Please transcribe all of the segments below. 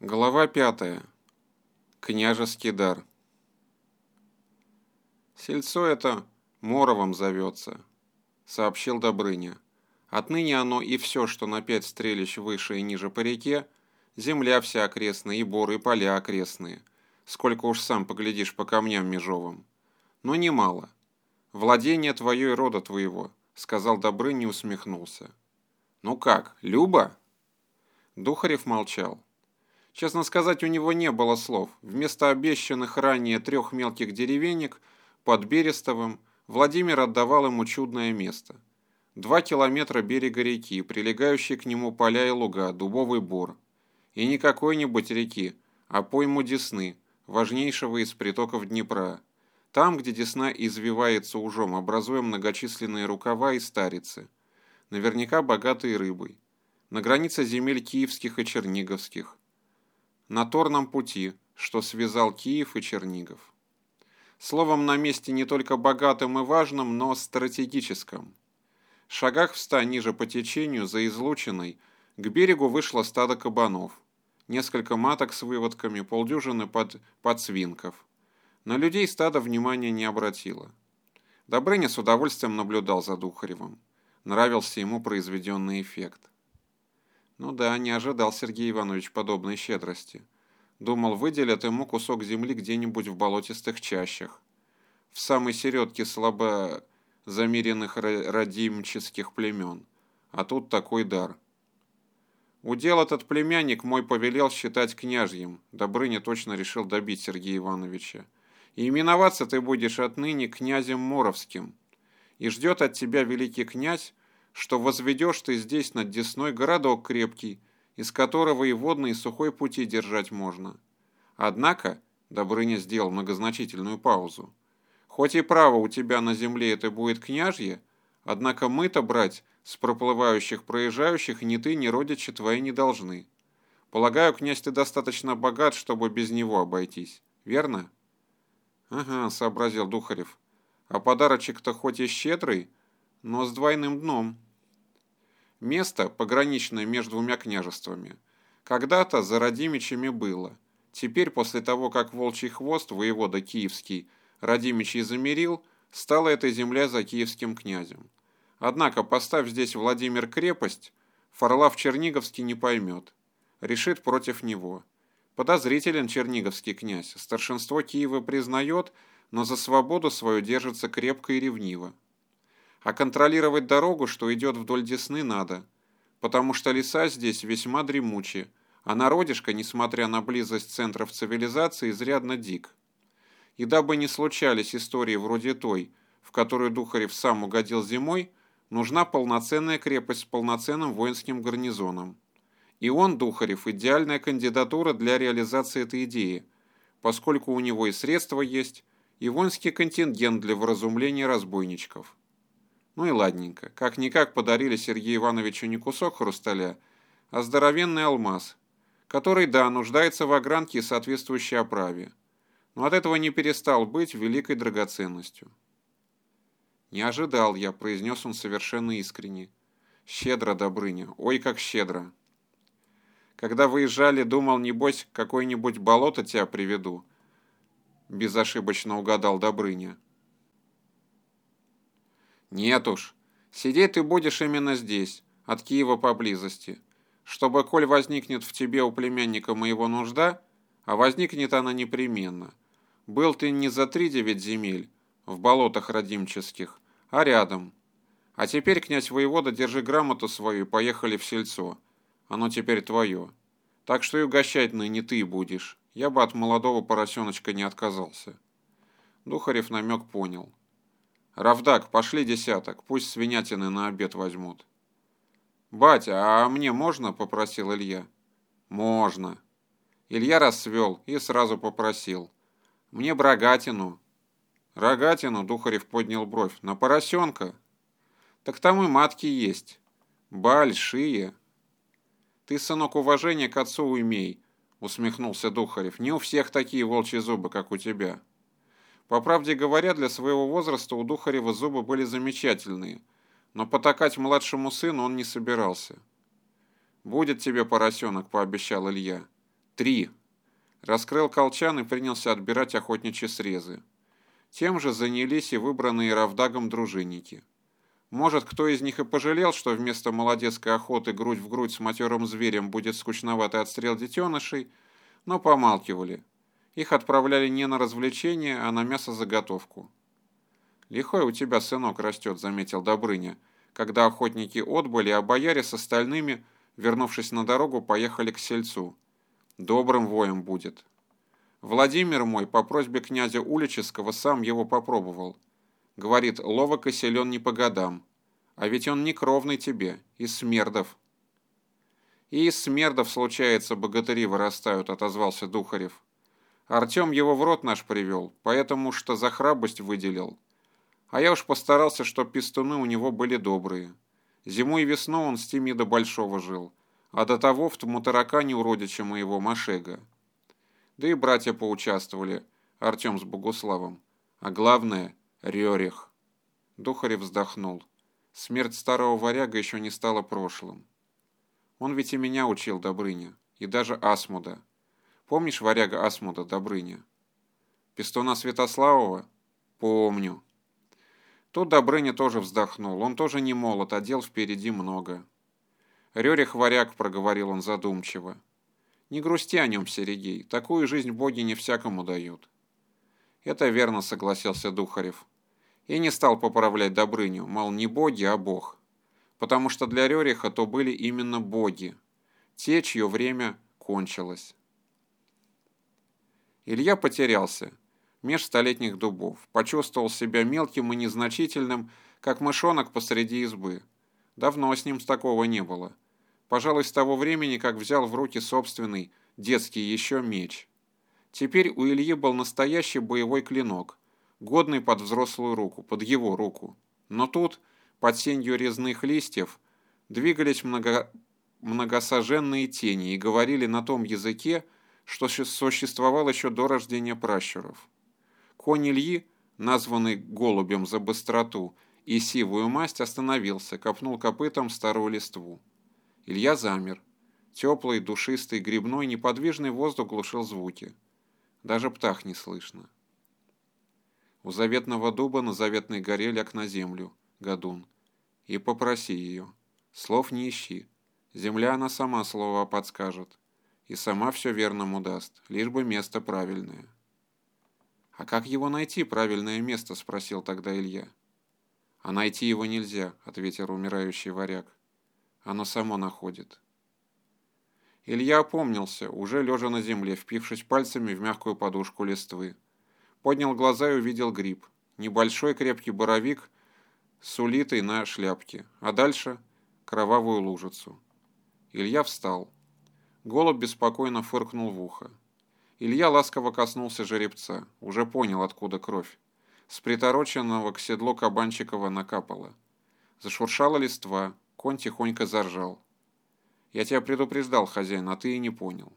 Глава пятая. Княжеский дар. Сельцо это Моровом зовется, сообщил Добрыня. Отныне оно и все, что на пять стрелищ выше и ниже по реке, земля вся окрестная, и боры, и поля окрестные. Сколько уж сам поглядишь по камням межовым. Но немало. Владение твое и рода твоего, сказал Добрыня и усмехнулся. Ну как, Люба? Духарев молчал. Честно сказать, у него не было слов. Вместо обещанных ранее трех мелких деревенек под Берестовым Владимир отдавал ему чудное место. Два километра берега реки, прилегающие к нему поля и луга, дубовый бор. И не какой-нибудь реки, а пойму Десны, важнейшего из притоков Днепра. Там, где Десна извивается ужом, образуя многочисленные рукава и старицы. Наверняка богатые рыбой. На границе земель киевских и черниговских на торном пути, что связал Киев и Чернигов. Словом, на месте не только богатым и важным, но стратегическом. В шагах в ста ниже по течению, за излучиной, к берегу вышло стадо кабанов, несколько маток с выводками, полдюжины под, подсвинков. На людей стадо внимания не обратило. Добрыня с удовольствием наблюдал за Духаревым. Нравился ему произведенный эффект. Ну да, не ожидал Сергей Иванович подобной щедрости. Думал, выделят ему кусок земли где-нибудь в болотистых чащах. В самой середке слабо замеренных родимческих племен. А тут такой дар. Удел этот племянник мой повелел считать княжьим. Добрыня точно решил добить Сергея Ивановича. И именоваться ты будешь отныне князем Моровским. И ждет от тебя великий князь, что возведешь ты здесь над Десной городок крепкий, из которого и водный, и сухой пути держать можно. Однако, Добрыня сделал многозначительную паузу, хоть и право у тебя на земле это будет княжье, однако мы-то брать с проплывающих проезжающих ни ты, ни родичи твои не должны. Полагаю, князь ты достаточно богат, чтобы без него обойтись, верно? Ага, сообразил Духарев. А подарочек-то хоть и щедрый, но с двойным дном. Место, пограничное между двумя княжествами, когда-то за Радимичами было. Теперь, после того, как Волчий Хвост, воевода Киевский, Радимичей замерил, стала эта земля за киевским князем. Однако, поставь здесь Владимир крепость, Фарлав Черниговский не поймет. Решит против него. Подозрителен черниговский князь, старшинство Киева признает, но за свободу свою держится крепко и ревниво. А контролировать дорогу, что идет вдоль Десны, надо, потому что леса здесь весьма дремучие, а народишко, несмотря на близость центров цивилизации, изрядно дик. И дабы не случались истории вроде той, в которую Духарев сам угодил зимой, нужна полноценная крепость с полноценным воинским гарнизоном. И он, Духарев, идеальная кандидатура для реализации этой идеи, поскольку у него и средства есть, и воинский контингент для вразумления разбойничков. Ну и ладненько. Как-никак подарили Сергею Ивановичу не кусок хрусталя, а здоровенный алмаз, который, да, нуждается в огранке и соответствующей оправе, но от этого не перестал быть великой драгоценностью. «Не ожидал я», — произнес он совершенно искренне. «Щедро, Добрыня, ой, как щедро!» Когда выезжали, думал, небось, какое-нибудь болото тебя приведу. Безошибочно угадал Добрыня. Нет уж. Сидеть ты будешь именно здесь, от Киева поблизости. Чтобы, коль возникнет в тебе у племянника моего нужда, а возникнет она непременно. Был ты не за три девять земель, в болотах родимческих, а рядом. А теперь, князь воевода, держи грамоту свою и поехали в сельцо. Оно теперь твое. Так что и угощать ныне ты будешь. Я бы от молодого поросеночка не отказался. Духарев намек понял. «Равдак, пошли десяток, пусть свинятины на обед возьмут». «Батя, а мне можно?» – попросил Илья. «Можно». Илья расцвел и сразу попросил. «Мне брагатину». «Рогатину?» – Духарев поднял бровь. «На поросенка?» «Так там и матки есть. Большие». «Ты, сынок, уважение к отцу уймей», – усмехнулся Духарев. «Не у всех такие волчьи зубы, как у тебя». По правде говоря, для своего возраста у Духарева зубы были замечательные, но потакать младшему сыну он не собирался. «Будет тебе поросенок», — пообещал Илья. Три. Раскрыл колчан и принялся отбирать охотничьи срезы. Тем же занялись и выбранные Равдагом дружинники. Может, кто из них и пожалел, что вместо молодецкой охоты грудь в грудь с матерым зверем будет скучноватый отстрел детенышей, но помалкивали. Их отправляли не на развлечение, а на мясозаготовку. «Лихой у тебя сынок растет», — заметил Добрыня, когда охотники отбыли, а бояре с остальными, вернувшись на дорогу, поехали к сельцу. «Добрым воем будет». Владимир мой по просьбе князя Улического сам его попробовал. Говорит, ловок и силен не по годам. А ведь он не кровный тебе, из смердов. И из смердов, случается, богатыри вырастают, отозвался Духарев. Артем его в рот наш привел, поэтому что за храбрость выделил. А я уж постарался, чтоб пистуны у него были добрые. Зиму и весну он с Тимида Большого жил, а до того в тому таракане у родича моего Машега. Да и братья поучаствовали, Артем с Богуславом. А главное — Рерих. Духарев вздохнул. Смерть старого варяга еще не стала прошлым. Он ведь и меня учил, Добрыня, и даже Асмуда. Помнишь варяга Асмуда, Добрыня? Пестуна Святославова? Помню. Тут Добрыня тоже вздохнул. Он тоже не молод, а дел впереди много. Рерих варяг, проговорил он задумчиво. Не грусти о нем, Серегей, такую жизнь боги не всякому дают. Это верно, согласился Духарев. И не стал поправлять Добрыню, мол, не боги, а бог. Потому что для Рериха то были именно боги, те, чье время кончилось. Илья потерялся меж столетних дубов, почувствовал себя мелким и незначительным, как мышонок посреди избы. Давно с ним такого не было. Пожалуй, с того времени, как взял в руки собственный, детский еще меч. Теперь у Ильи был настоящий боевой клинок, годный под взрослую руку, под его руку. Но тут, под сенью резных листьев, двигались много... многосоженные тени и говорили на том языке, что существовал еще до рождения пращуров. Конь Ильи, названный голубем за быстроту и сивую масть, остановился, копнул копытом старую листву. Илья замер. Теплый, душистый, грибной, неподвижный воздух глушил звуки. Даже птах не слышно. У заветного дуба на заветной горе ляг на землю, Гадун, и попроси ее. Слов не ищи. Земля она сама слова подскажет. И сама все верному даст, лишь бы место правильное. «А как его найти, правильное место?» – спросил тогда Илья. «А найти его нельзя», – ответил умирающий варяг. «Оно само находит». Илья опомнился, уже лежа на земле, впившись пальцами в мягкую подушку листвы. Поднял глаза и увидел гриб. Небольшой крепкий боровик с улитой на шляпке, а дальше кровавую лужицу. Илья встал. Голубь беспокойно фыркнул в ухо. Илья ласково коснулся жеребца, уже понял, откуда кровь. С притороченного к седлу Кабанчикова накапало. Зашуршала листва, конь тихонько заржал. «Я тебя предупреждал, хозяин, а ты и не понял».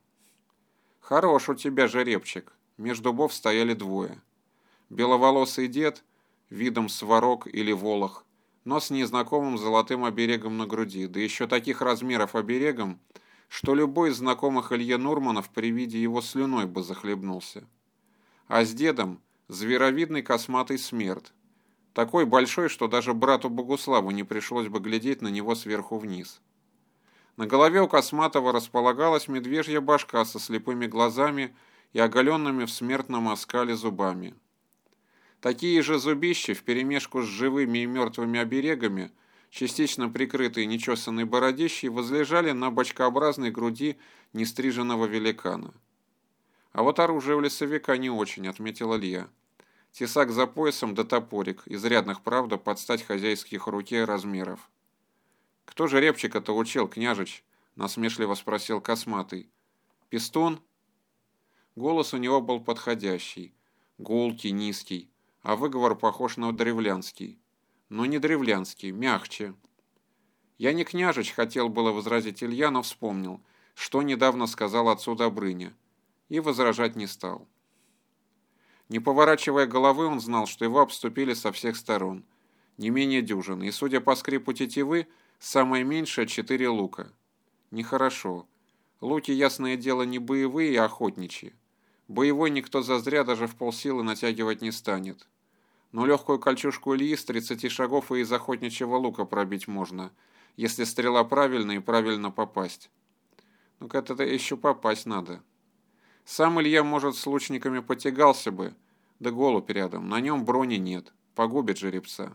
«Хорош у тебя жеребчик». Между дубов стояли двое. Беловолосый дед, видом сварог или волох, но с незнакомым золотым оберегом на груди, да еще таких размеров оберегом, что любой из знакомых Илье Нурманов при виде его слюной бы захлебнулся. А с дедом зверовидный косматый смерть, такой большой, что даже брату Богуславу не пришлось бы глядеть на него сверху вниз. На голове у Косматова располагалась медвежья башка со слепыми глазами и оголенными в смертном оскале зубами. Такие же зубища вперемешку с живыми и мертвыми оберегами – частично прикрытые нечесанной бородищей, возлежали на бочкообразной груди нестриженного великана. А вот оружие у лесовика не очень, отметил Илья. Тесак за поясом да топорик, изрядных, правда, под стать хозяйских руке размеров. «Кто же репчика-то учил, княжич?» – насмешливо спросил Косматый. «Пистон?» Голос у него был подходящий, гулкий, низкий, а выговор похож на древлянский но не древлянский, мягче. Я не княжич, хотел было возразить Илья, но вспомнил, что недавно сказал отцу Добрыня, и возражать не стал. Не поворачивая головы, он знал, что его обступили со всех сторон, не менее дюжины, и, судя по скрипу тетивы, самое меньшее четыре лука. Нехорошо. Луки, ясное дело, не боевые, а охотничьи. Боевой никто зазря даже в полсилы натягивать не станет. Но легкую кольчужку Ильи с 30 шагов и из охотничьего лука пробить можно, если стрела правильно и правильно попасть. Ну-ка это еще попасть надо. Сам Илья, может, с лучниками потягался бы, да голубь рядом, на нем брони нет, погубит жеребца.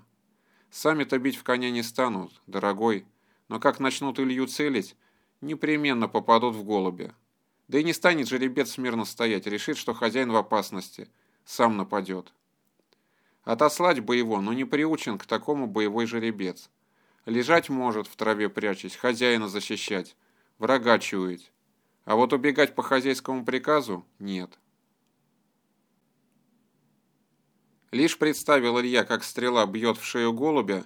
Сами-то бить в коня не станут, дорогой, но как начнут Илью целить, непременно попадут в голубя. Да и не станет жеребец смирно стоять, решит, что хозяин в опасности, сам нападет. Отослать бы его, но не приучен к такому боевой жеребец. Лежать может, в траве прячась, хозяина защищать, врага чуять. А вот убегать по хозяйскому приказу – нет. Лишь представил Илья, как стрела бьет в шею голубя,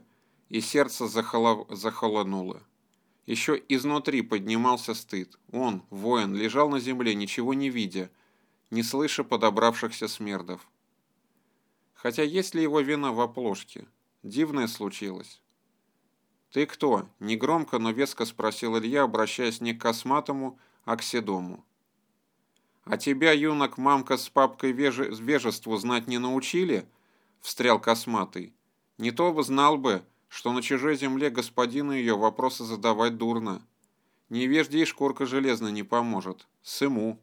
и сердце захоло... захолонуло. Еще изнутри поднимался стыд. Он, воин, лежал на земле, ничего не видя, не слыша подобравшихся смердов. Хотя есть ли его вина в оплошке? Дивное случилось. «Ты кто?» – негромко, но веско спросил Илья, обращаясь не к косматому, а к седому. «А тебя, юнок, мамка с папкой веже... вежеству знать не научили?» – встрял косматый. «Не то бы знал бы, что на чужой земле господину ее вопросы задавать дурно. Невежде и шкурка железная не поможет. Сыму.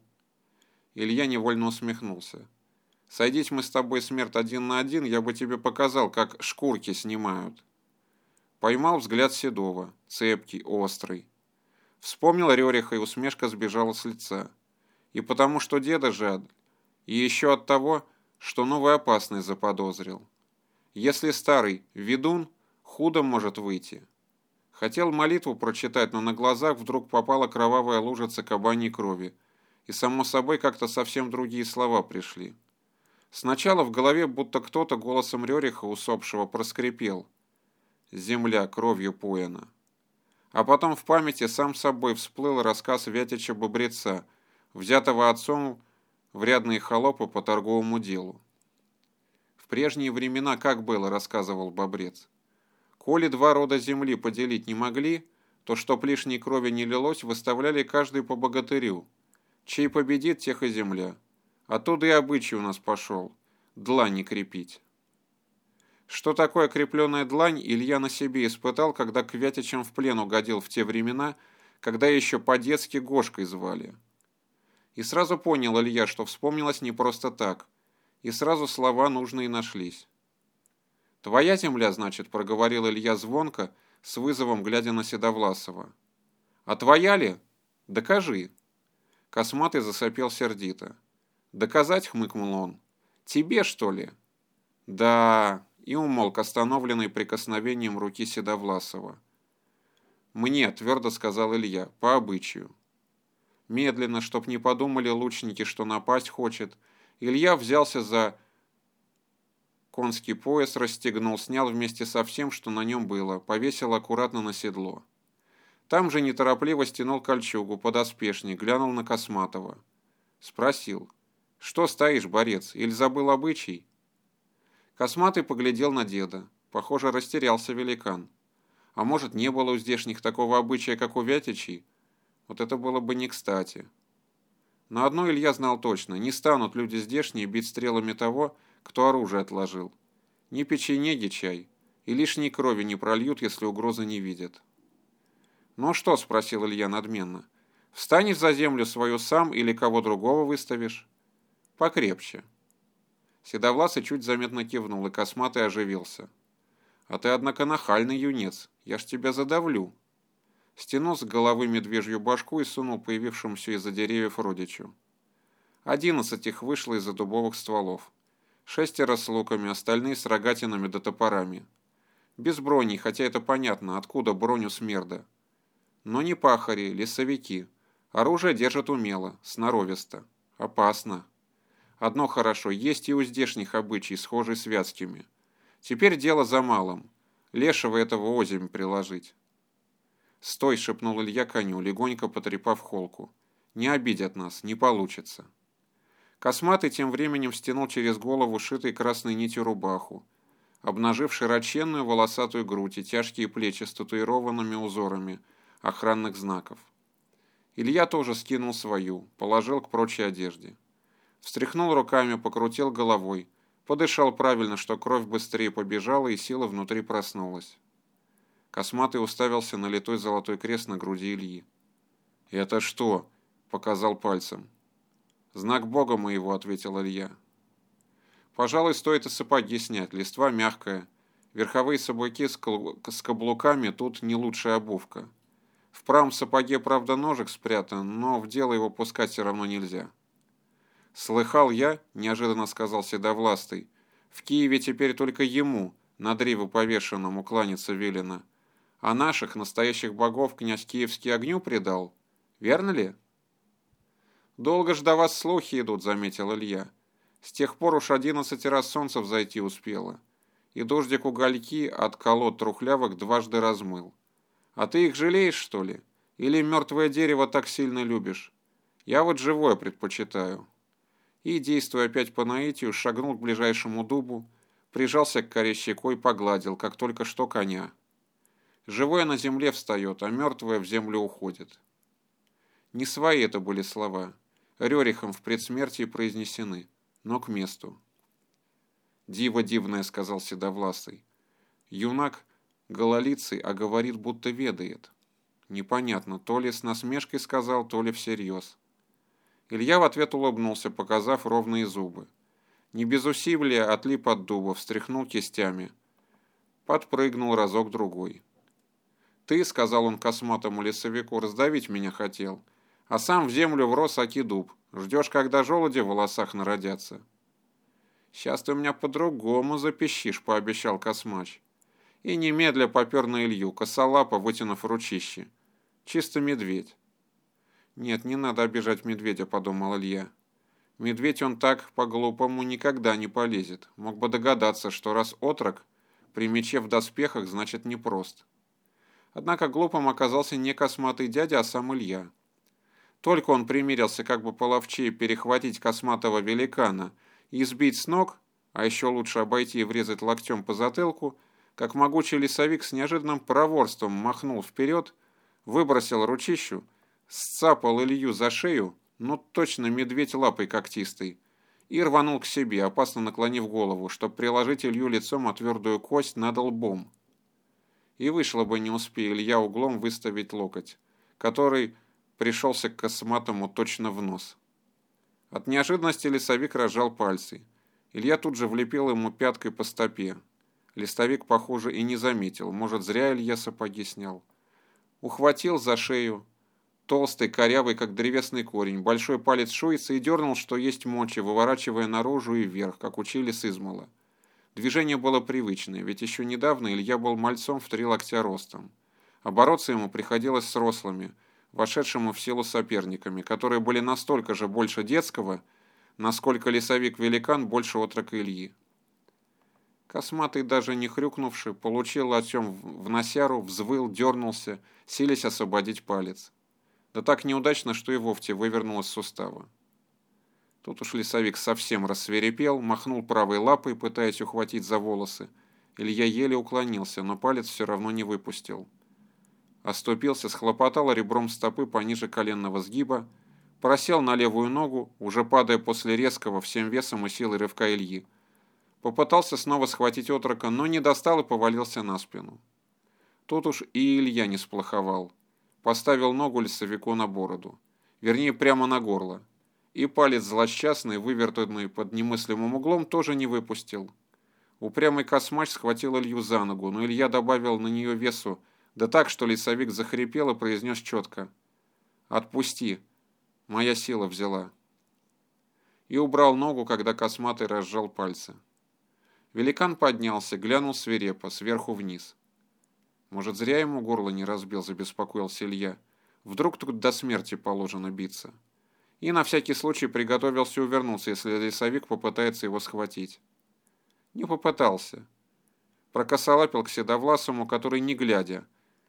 Илья невольно усмехнулся. Сойдись мы с тобой, смерть, один на один, я бы тебе показал, как шкурки снимают. Поймал взгляд Седова, цепкий, острый. Вспомнил Рериха, и усмешка сбежала с лица. И потому что деда жад, и еще от того, что новый опасный заподозрил. Если старый ведун, Худо может выйти. Хотел молитву прочитать, но на глазах вдруг попала кровавая лужица кабаньей крови, и само собой как-то совсем другие слова пришли. Сначала в голове будто кто-то голосом Рериха усопшего проскрипел «Земля кровью поена». А потом в памяти сам собой всплыл рассказ Вятича Бобреца, взятого отцом в рядные холопы по торговому делу. «В прежние времена как было?» – рассказывал Бобрец. Коли два рода земли поделить не могли, то чтоб лишней крови не лилось, выставляли каждый по богатырю. Чей победит, тех и земля. Оттуда и обычай у нас пошел. Длань крепить. Что такое крепленная длань, Илья на себе испытал, когда к Вятичам в плен угодил в те времена, когда еще по-детски Гошкой звали. И сразу понял Илья, что вспомнилось не просто так. И сразу слова нужные нашлись. «Твоя земля, значит», — проговорил Илья звонко, с вызовом глядя на Седовласова. «А твоя ли? Докажи». Косматый засопел сердито. «Доказать?» — хмыкнул он. «Тебе, что ли?» «Да...» — и умолк, остановленный прикосновением руки Седовласова. «Мне», — твердо сказал Илья, — «по обычаю». Медленно, чтоб не подумали лучники, что напасть хочет, Илья взялся за Конский пояс расстегнул, снял вместе со всем, что на нем было, повесил аккуратно на седло. Там же неторопливо стянул кольчугу, подоспешник, глянул на Косматова. Спросил, «Что стоишь, борец, или забыл обычай?» Косматый поглядел на деда. Похоже, растерялся великан. А может, не было у здешних такого обычая, как у Вятичей? Вот это было бы не кстати. Но одно Илья знал точно. Не станут люди здешние бить стрелами того, кто оружие отложил. Ни печенеги чай, и лишней крови не прольют, если угрозы не видят. «Ну что?» – спросил Илья надменно. «Встанешь за землю свою сам или кого другого выставишь?» «Покрепче». Седовласый чуть заметно кивнул, и косматый оживился. «А ты, однако, нахальный юнец. Я ж тебя задавлю». Стянул с головы медвежью башку и сунул появившемуся из-за деревьев родичу. Одиннадцать их вышло из-за дубовых стволов. Шестеро с луками, остальные с рогатинами да топорами. Без брони, хотя это понятно, откуда броню смерда. Но не пахари, лесовики. Оружие держат умело, сноровисто. Опасно. Одно хорошо, есть и у здешних обычай, схожий с вятскими. Теперь дело за малым. Лешего этого озимь приложить. «Стой!» — шепнул Илья коню, легонько потрепав холку. «Не обидят нас, не получится». Косматый тем временем стянул через голову шитой красной нитью рубаху, обнажив широченную волосатую грудь и тяжкие плечи с татуированными узорами охранных знаков. Илья тоже скинул свою, положил к прочей одежде. Встряхнул руками, покрутил головой, подышал правильно, что кровь быстрее побежала и сила внутри проснулась. Косматый уставился на литой золотой крест на груди Ильи. «Это что?» – показал пальцем. «Знак Бога моего», – ответил Илья. «Пожалуй, стоит и сапоги снять, листва мягкая. Верховые сапоги с, с каблуками тут не лучшая обувка. В правом сапоге, правда, ножик спрятан, но в дело его пускать все равно нельзя». «Слыхал я», – неожиданно сказал Седовластый, – «в Киеве теперь только ему, на древу повешенному, кланяться велено. А наших, настоящих богов, князь Киевский огню предал. Верно ли?» «Долго ж до вас слухи идут», — заметил Илья. «С тех пор уж одиннадцать раз солнце взойти успело, и дождик угольки от колод трухлявок дважды размыл. А ты их жалеешь, что ли? Или мертвое дерево так сильно любишь? Я вот живое предпочитаю». И, действуя опять по наитию, шагнул к ближайшему дубу, прижался к коре щекой, погладил, как только что коня. Живое на земле встает, а мертвое в землю уходит. Не свои это были слова. Рерихом в предсмертии произнесены, но к месту. «Диво дивное», — сказал Седовласый. Юнак гололицый, а говорит, будто ведает. Непонятно, то ли с насмешкой сказал, то ли всерьез. Илья в ответ улыбнулся, показав ровные зубы. Не без усилия отлип от дуба, встряхнул кистями. Подпрыгнул разок-другой. «Ты, — сказал он косматому лесовику, — раздавить меня хотел а сам в землю врос аки дуб. Ждешь, когда желуди в волосах народятся. «Сейчас ты меня по-другому запищишь», — пообещал Космач. И немедля попер на Илью, косолапо вытянув ручище. Чисто медведь. «Нет, не надо обижать медведя», — подумал Илья. «Медведь он так по-глупому никогда не полезет. Мог бы догадаться, что раз отрок, при мече в доспехах, значит непрост». Однако глупым оказался не косматый дядя, а сам Илья. Только он примирился как бы половчее перехватить косматого великана и сбить с ног, а еще лучше обойти и врезать локтем по затылку, как могучий лесовик с неожиданным проворством махнул вперед, выбросил ручищу, сцапал Илью за шею, ну точно медведь лапой когтистой, и рванул к себе, опасно наклонив голову, чтобы приложить Илью лицом о твердую кость над лбом. И вышло бы не успей Илья углом выставить локоть, который пришелся к косматому точно в нос. От неожиданности лесовик разжал пальцы. Илья тут же влепил ему пяткой по стопе. Листовик, похоже, и не заметил. Может, зря Илья сапоги снял. Ухватил за шею. Толстый, корявый, как древесный корень. Большой палец шуется и дернул, что есть мочи, выворачивая наружу и вверх, как учили с измала. Движение было привычное, ведь еще недавно Илья был мальцом в три локтя ростом. А ему приходилось с рослыми – вошедшему в силу соперниками, которые были настолько же больше детского, насколько лесовик-великан больше отрока Ильи. Косматый, даже не хрюкнувший, получил локтем в носяру, взвыл, дернулся, силясь освободить палец. Да так неудачно, что и вовсе вывернул из сустава. Тут уж лесовик совсем рассверепел, махнул правой лапой, пытаясь ухватить за волосы. Илья еле уклонился, но палец все равно не выпустил. Оступился, схлопотал ребром стопы пониже коленного сгиба, просел на левую ногу, уже падая после резкого всем весом и силой рывка Ильи. Попытался снова схватить отрока, но не достал и повалился на спину. Тут уж и Илья не сплоховал. Поставил ногу лесовику на бороду. Вернее, прямо на горло. И палец злосчастный, вывертанный под немыслимым углом, тоже не выпустил. Упрямый космач схватил Илью за ногу, но Илья добавил на нее весу, да так, что лесовик захрипел и произнес четко. «Отпусти. Моя сила взяла». И убрал ногу, когда косматый разжал пальцы. Великан поднялся, глянул свирепо, сверху вниз. «Может, зря ему горло не разбил?» – забеспокоился Илья. «Вдруг тут до смерти положено биться?» И на всякий случай приготовился увернуться, если лесовик попытается его схватить. Не попытался. Прокосолапил к седовласому, который, не глядя,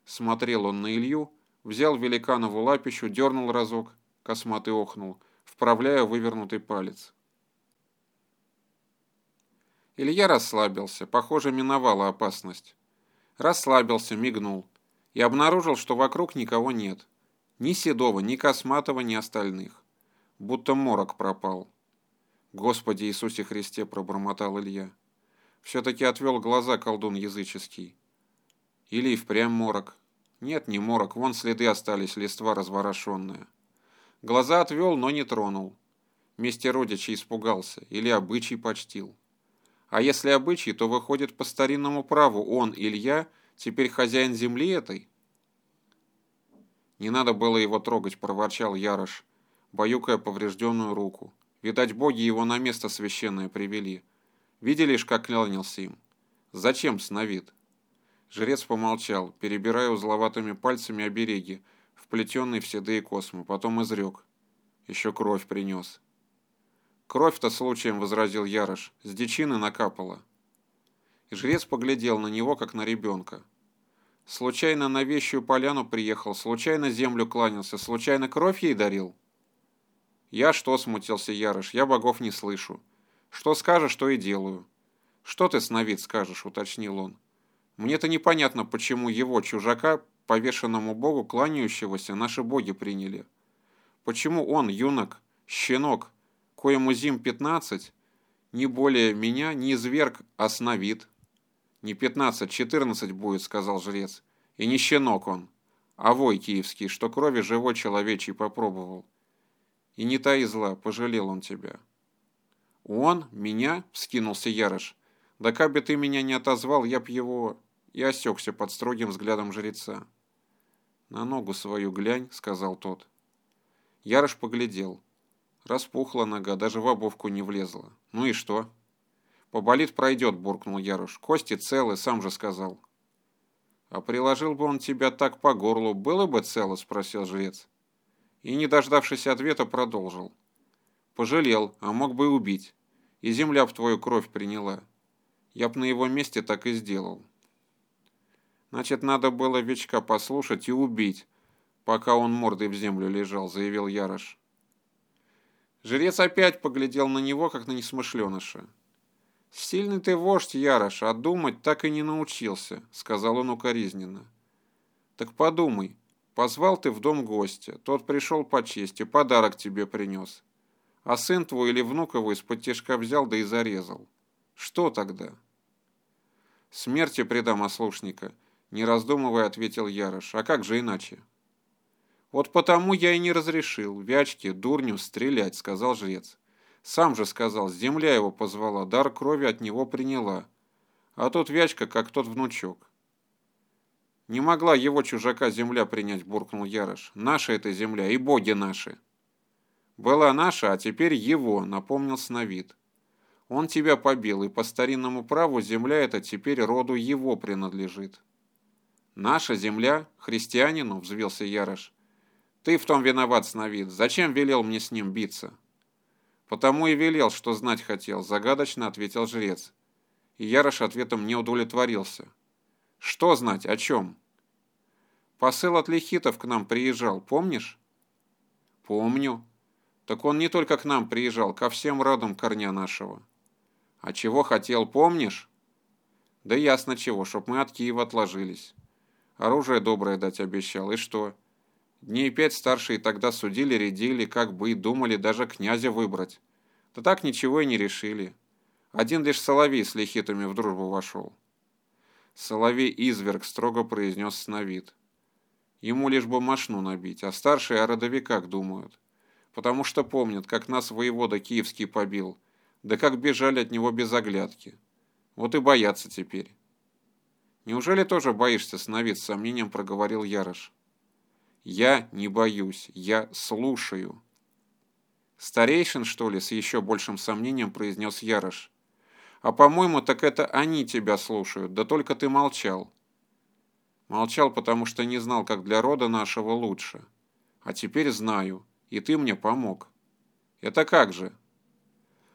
Смотрел он на Илью, взял великанову лапищу, дернул разок, косматый охнул, вправляя вывернутый палец. Илья расслабился, похоже, миновала опасность. Расслабился, мигнул и обнаружил, что вокруг никого нет. Ни Седова, ни Косматова, ни остальных. Будто морок пропал. «Господи Иисусе Христе!» – пробормотал Илья. Все-таки отвел глаза колдун языческий. Или и впрямь морок. Нет, не морок, вон следы остались, листва разворошенная. Глаза отвел, но не тронул. Вместе родичей испугался или обычай почтил. А если обычай, то выходит по старинному праву он, Илья, теперь хозяин земли этой? Не надо было его трогать, проворчал Ярош, баюкая поврежденную руку. Видать, боги его на место священное привели. Видели ж, как клянился им? Зачем сновид? Жрец помолчал, перебирая узловатыми пальцами обереги, вплетенные в седые космы, потом изрек. Еще кровь принес. Кровь-то случаем, возразил Ярош, с дичины накапала. И жрец поглядел на него, как на ребенка. Случайно на вещую поляну приехал, случайно землю кланялся, случайно кровь ей дарил? Я что, смутился Ярош, я богов не слышу. Что скажешь, то и делаю. Что ты, сновид, скажешь, уточнил он. Мне-то непонятно, почему его, чужака, повешенному богу, кланяющегося, наши боги приняли. Почему он, юнок, щенок, коему зим пятнадцать, не более меня, не изверг, а сновид. Не пятнадцать, четырнадцать будет, сказал жрец. И не щенок он, а вой киевский, что крови живой человечий попробовал. И не та и зла, пожалел он тебя. Он? Меня? Вскинулся Ярош. Да как бы ты меня не отозвал, я б его... И осекся под строгим взглядом жреца. «На ногу свою глянь», — сказал тот. Ярош поглядел. Распухла нога, даже в обувку не влезла. Ну и что? Поболит, пройдет, буркнул Ярош. Кости целы, сам же сказал. А приложил бы он тебя так по горлу, было бы цело, спросил жрец. И, не дождавшись ответа, продолжил. Пожалел, а мог бы и убить. И земля в твою кровь приняла. Я б на его месте так и сделал. Значит, надо было Вечка послушать и убить, пока он мордой в землю лежал, заявил Ярош. Жрец опять поглядел на него, как на несмышленыша. «Сильный ты вождь, Ярош, а думать так и не научился», — сказал он укоризненно. «Так подумай, позвал ты в дом гостя, тот пришел по чести, подарок тебе принес. А сын твой или внук его из-под взял да и зарезал. Что тогда?» «Смерти предам ослушника», — не раздумывая ответил Ярош. «А как же иначе?» «Вот потому я и не разрешил, Вячке, дурню, стрелять», — сказал жрец. «Сам же сказал, земля его позвала, дар крови от него приняла. А тут Вячка, как тот внучок». «Не могла его чужака земля принять», — буркнул Ярош. «Наша эта земля и боги наши». «Была наша, а теперь его», — напомнил Сновид. «Он тебя побил, и по старинному праву земля эта теперь роду его принадлежит». «Наша земля? Христианину?» — взвился Ярош. Ты в том виноват, Сновид. Зачем велел мне с ним биться? Потому и велел, что знать хотел, загадочно ответил жрец. И Ярош ответом не удовлетворился. Что знать, о чем? Посыл от лихитов к нам приезжал, помнишь? Помню. Так он не только к нам приезжал, ко всем родам корня нашего. А чего хотел, помнишь? Да ясно чего, чтоб мы от Киева отложились. Оружие доброе дать обещал, и что? — Дней пять старшие тогда судили, рядили, как бы и думали даже князя выбрать. Да так ничего и не решили. Один лишь Соловей с лихитами в дружбу вошел. Соловей изверг строго произнес сновид. Ему лишь бы машну набить, а старшие о родовиках думают. Потому что помнят, как нас воевода киевский побил, да как бежали от него без оглядки. Вот и боятся теперь. Неужели тоже боишься, сновид, с сомнением проговорил Ярош. Я не боюсь, я слушаю. Старейшин, что ли, с еще большим сомнением произнес Ярош. А по-моему, так это они тебя слушают, да только ты молчал. Молчал, потому что не знал, как для рода нашего лучше. А теперь знаю, и ты мне помог. Это как же?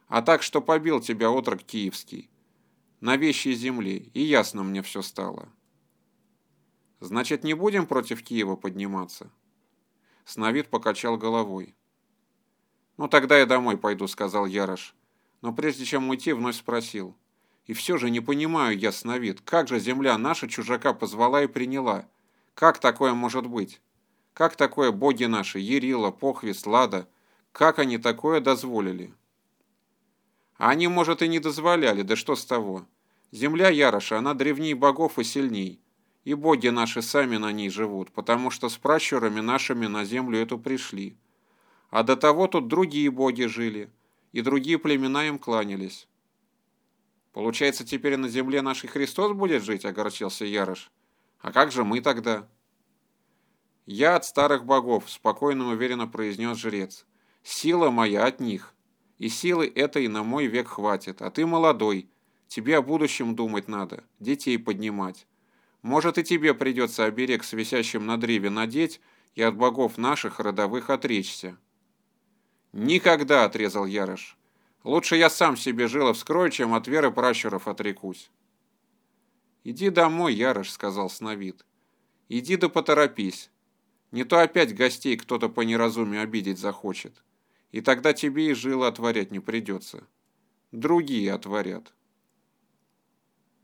А так, что побил тебя отрок киевский. На вещи земли, и ясно мне все стало. Значит, не будем против Киева подниматься?» Сновид покачал головой. «Ну, тогда я домой пойду», — сказал Ярош. Но прежде чем уйти, вновь спросил. «И все же не понимаю я, Сновид, как же земля наша чужака позвала и приняла? Как такое может быть? Как такое боги наши, Ерила, Похвист, Лада, как они такое дозволили? А они, может, и не дозволяли, да что с того? Земля Яроша, она древней богов и сильней. И боги наши сами на ней живут, потому что с пращурами нашими на землю эту пришли. А до того тут другие боги жили, и другие племена им кланялись. Получается, теперь на земле нашей Христос будет жить, огорчился Ярош. А как же мы тогда? Я от старых богов, спокойно и уверенно произнес жрец. Сила моя от них. И силы этой на мой век хватит. А ты молодой. Тебе о будущем думать надо, детей поднимать. Может, и тебе придется оберег с висящим на древе надеть и от богов наших родовых отречься. «Никогда!» — отрезал Ярош. «Лучше я сам себе жило вскрою, чем от веры пращуров отрекусь». «Иди домой, Ярош», — сказал Сновид. «Иди да поторопись. Не то опять гостей кто-то по неразумию обидеть захочет. И тогда тебе и жило отворять не придется. Другие отворят».